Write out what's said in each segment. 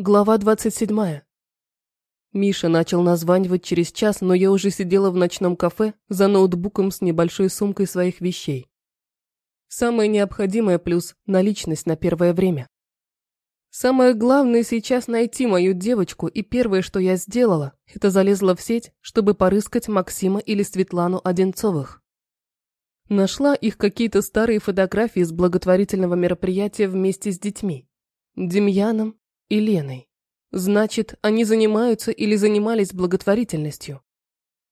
Глава 27. Миша начал названивать через час, но я уже сидела в ночном кафе за ноутбуком с небольшой сумкой своих вещей. Самое необходимое плюс – наличность на первое время. Самое главное сейчас найти мою девочку, и первое, что я сделала, это залезла в сеть, чтобы порыскать Максима или Светлану Одинцовых. Нашла их какие-то старые фотографии с благотворительного мероприятия вместе с детьми. Демьяном, и Леной. Значит, они занимаются или занимались благотворительностью.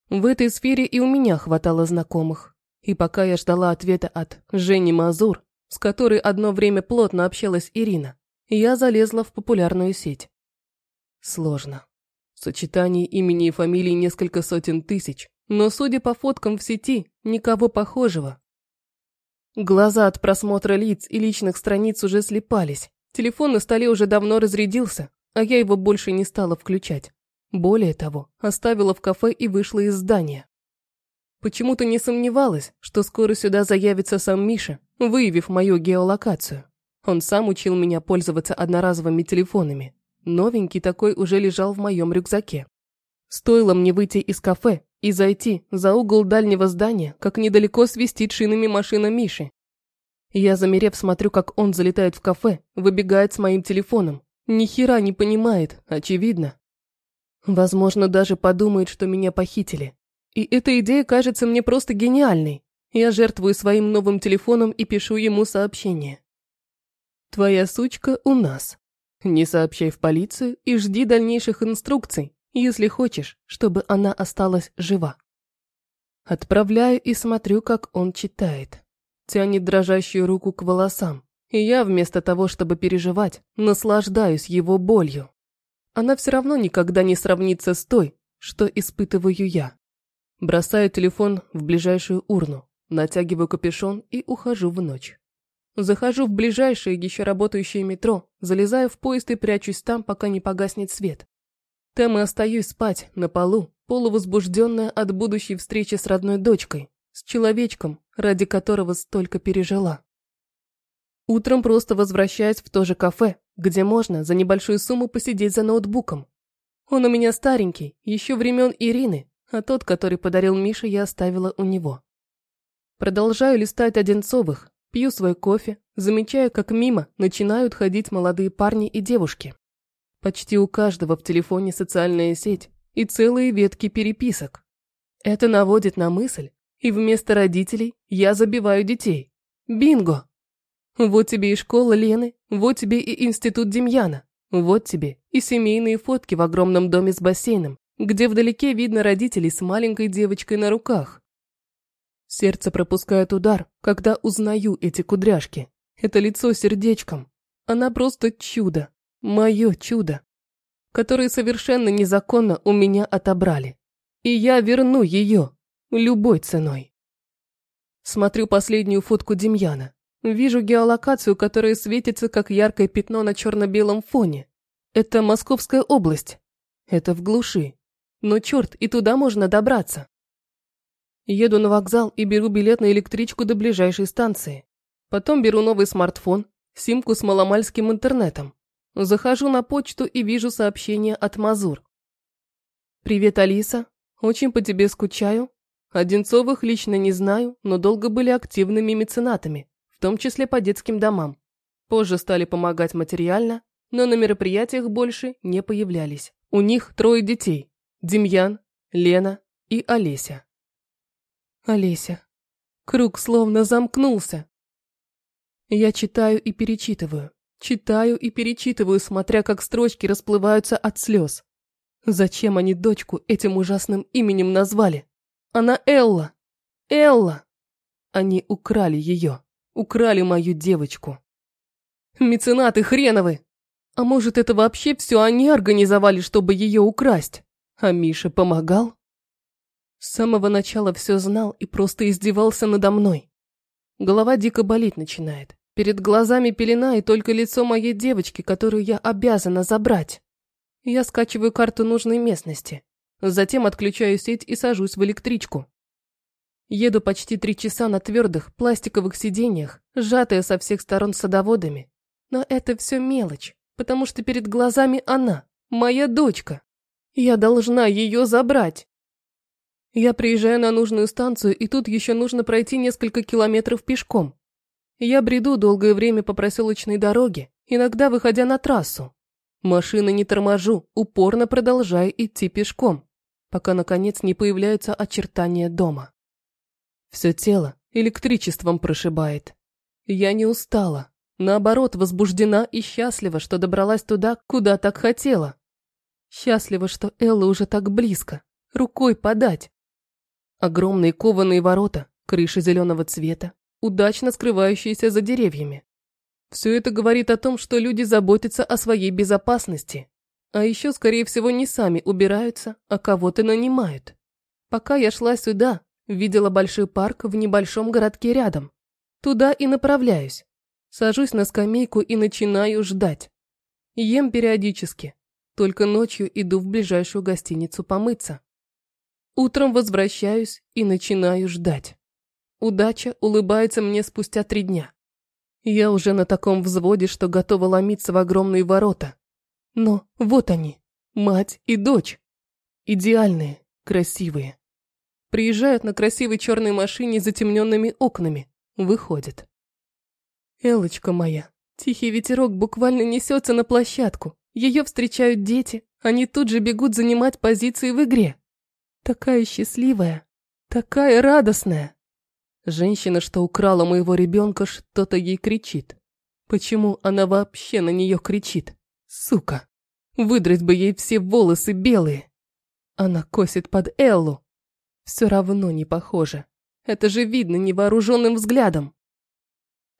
В этой сфере и у меня хватало знакомых. И пока я ждала ответа от Жени Мазур, с которой одно время плотно общалась Ирина, я залезла в популярную сеть. Сложно. В сочетании имени и фамилии несколько сотен тысяч, но, судя по фоткам в сети, никого похожего. Глаза от просмотра лиц и личных страниц уже слепались, Телефон на столе уже давно разрядился, а я его больше не стала включать. Более того, оставила в кафе и вышла из здания. Почему-то не сомневалась, что скоро сюда заявится сам Миша, выявив мою геолокацию. Он сам учил меня пользоваться одноразовыми телефонами. Новенький такой уже лежал в моем рюкзаке. Стоило мне выйти из кафе и зайти за угол дальнего здания, как недалеко свистит шинами машина Миши, я, замерев, смотрю, как он залетает в кафе, выбегает с моим телефоном. Ни хера не понимает, очевидно. Возможно, даже подумает, что меня похитили. И эта идея кажется мне просто гениальной. Я жертвую своим новым телефоном и пишу ему сообщение. «Твоя сучка у нас. Не сообщай в полицию и жди дальнейших инструкций, если хочешь, чтобы она осталась жива». Отправляю и смотрю, как он читает тянет дрожащую руку к волосам, и я вместо того, чтобы переживать, наслаждаюсь его болью. Она все равно никогда не сравнится с той, что испытываю я. Бросаю телефон в ближайшую урну, натягиваю капюшон и ухожу в ночь. Захожу в ближайшее еще работающее метро, залезаю в поезд и прячусь там, пока не погаснет свет. Там и остаюсь спать на полу, полувозбужденная от будущей встречи с родной дочкой, с человечком, ради которого столько пережила. Утром просто возвращаюсь в то же кафе, где можно за небольшую сумму посидеть за ноутбуком. Он у меня старенький, еще времен Ирины, а тот, который подарил Мише, я оставила у него. Продолжаю листать Одинцовых, пью свой кофе, замечаю, как мимо начинают ходить молодые парни и девушки. Почти у каждого в телефоне социальная сеть и целые ветки переписок. Это наводит на мысль, и вместо родителей я забиваю детей. Бинго! Вот тебе и школа Лены, вот тебе и институт Демьяна, вот тебе и семейные фотки в огромном доме с бассейном, где вдалеке видно родителей с маленькой девочкой на руках. Сердце пропускает удар, когда узнаю эти кудряшки. Это лицо сердечком. Она просто чудо. Мое чудо. Которое совершенно незаконно у меня отобрали. И я верну ее. Любой ценой. Смотрю последнюю фотку Демьяна. Вижу геолокацию, которая светится, как яркое пятно на черно-белом фоне. Это Московская область. Это в глуши. Но черт, и туда можно добраться. Еду на вокзал и беру билет на электричку до ближайшей станции. Потом беру новый смартфон, симку с маломальским интернетом. Захожу на почту и вижу сообщение от Мазур. «Привет, Алиса. Очень по тебе скучаю. Одинцовых лично не знаю, но долго были активными меценатами, в том числе по детским домам. Позже стали помогать материально, но на мероприятиях больше не появлялись. У них трое детей – Демьян, Лена и Олеся. Олеся. Круг словно замкнулся. Я читаю и перечитываю. Читаю и перечитываю, смотря как строчки расплываются от слез. Зачем они дочку этим ужасным именем назвали? Она Элла. Элла. Они украли ее. Украли мою девочку. Меценаты хреновы. А может, это вообще все они организовали, чтобы ее украсть? А Миша помогал? С самого начала все знал и просто издевался надо мной. Голова дико болеть начинает. Перед глазами пелена и только лицо моей девочки, которую я обязана забрать. Я скачиваю карту нужной местности. Затем отключаю сеть и сажусь в электричку. Еду почти три часа на твердых пластиковых сиденьях, сжатая со всех сторон садоводами. Но это все мелочь потому что перед глазами она, моя дочка. Я должна ее забрать. Я приезжаю на нужную станцию, и тут еще нужно пройти несколько километров пешком. Я бреду долгое время по проселочной дороге, иногда выходя на трассу. Машины не торможу, упорно продолжаю идти пешком, пока наконец не появляются очертания дома. Все тело электричеством прошибает. Я не устала, наоборот, возбуждена и счастлива, что добралась туда, куда так хотела. Счастлива, что Элла уже так близко, рукой подать. Огромные кованые ворота, крыши зеленого цвета, удачно скрывающиеся за деревьями. Все это говорит о том, что люди заботятся о своей безопасности. А еще, скорее всего, не сами убираются, а кого-то нанимают. Пока я шла сюда, видела большой парк в небольшом городке рядом. Туда и направляюсь. Сажусь на скамейку и начинаю ждать. Ем периодически. Только ночью иду в ближайшую гостиницу помыться. Утром возвращаюсь и начинаю ждать. Удача улыбается мне спустя три дня. Я уже на таком взводе, что готова ломиться в огромные ворота. Но вот они, мать и дочь. Идеальные, красивые. Приезжают на красивой черной машине с затемненными окнами. Выходят. Элочка моя, тихий ветерок буквально несется на площадку. Ее встречают дети, они тут же бегут занимать позиции в игре. Такая счастливая, такая радостная. Женщина, что украла моего ребенка, что-то ей кричит. Почему она вообще на нее кричит? Сука! Выдрать бы ей все волосы белые. Она косит под Эллу. Все равно не похоже. Это же видно невооруженным взглядом.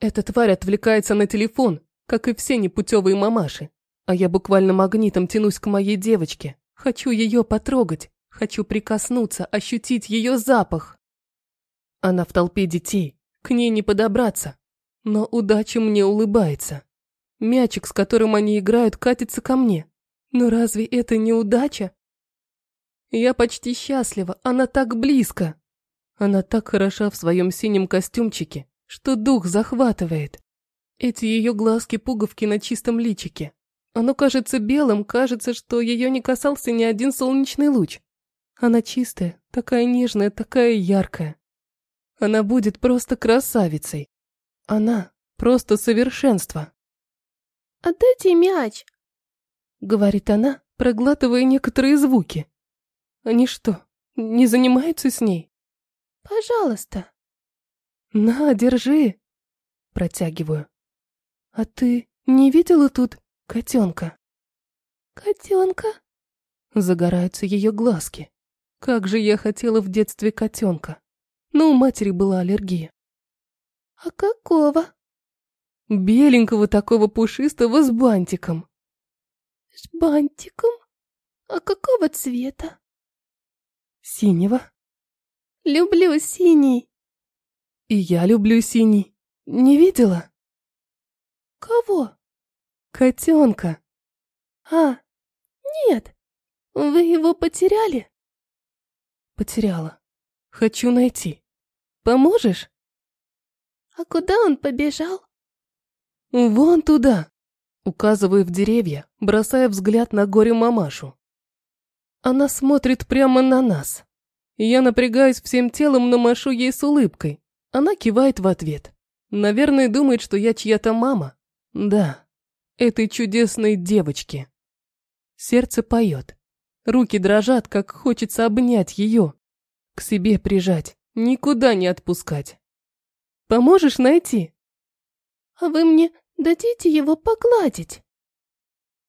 Эта тварь отвлекается на телефон, как и все непутевые мамаши. А я буквально магнитом тянусь к моей девочке. Хочу ее потрогать, Хочу прикоснуться, ощутить ее запах. Она в толпе детей, к ней не подобраться. Но удача мне улыбается. Мячик, с которым они играют, катится ко мне. Но разве это не удача? Я почти счастлива, она так близко. Она так хороша в своем синем костюмчике, что дух захватывает. Эти ее глазки-пуговки на чистом личике. Оно кажется белым, кажется, что ее не касался ни один солнечный луч. Она чистая, такая нежная, такая яркая. Она будет просто красавицей. Она просто совершенство. «Отдайте мяч!» — говорит она, проглатывая некоторые звуки. Они что, не занимаются с ней? «Пожалуйста!» «На, держи!» — протягиваю. «А ты не видела тут котенка?» «Котенка?» Загораются ее глазки. Как же я хотела в детстве котенка. Но у матери была аллергия. А какого? Беленького такого пушистого с бантиком. С бантиком? А какого цвета? Синего. Люблю синий. И я люблю синий. Не видела? Кого? Котенка. А, нет. Вы его потеряли? Потеряла. Хочу найти. Поможешь? А куда он побежал? Вон туда. Указываю в деревья, бросая взгляд на горе мамашу. Она смотрит прямо на нас. Я напрягаюсь всем телом, но машу ей с улыбкой. Она кивает в ответ. Наверное, думает, что я чья-то мама. Да, этой чудесной девочки. Сердце поет. Руки дрожат, как хочется обнять ее. К себе прижать, никуда не отпускать. Поможешь найти? А вы мне дадите его погладить?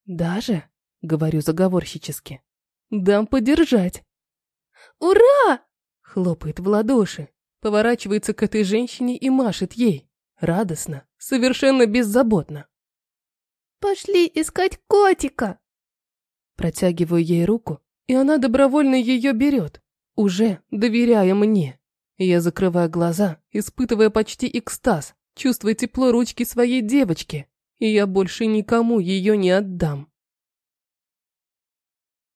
Даже, говорю заговорщически, дам подержать. Ура! Хлопает в ладоши, поворачивается к этой женщине и машет ей. Радостно, совершенно беззаботно. Пошли искать котика. Протягиваю ей руку, и она добровольно ее берет, уже доверяя мне. Я закрываю глаза, испытывая почти экстаз, чувствуя тепло ручки своей девочки, и я больше никому ее не отдам.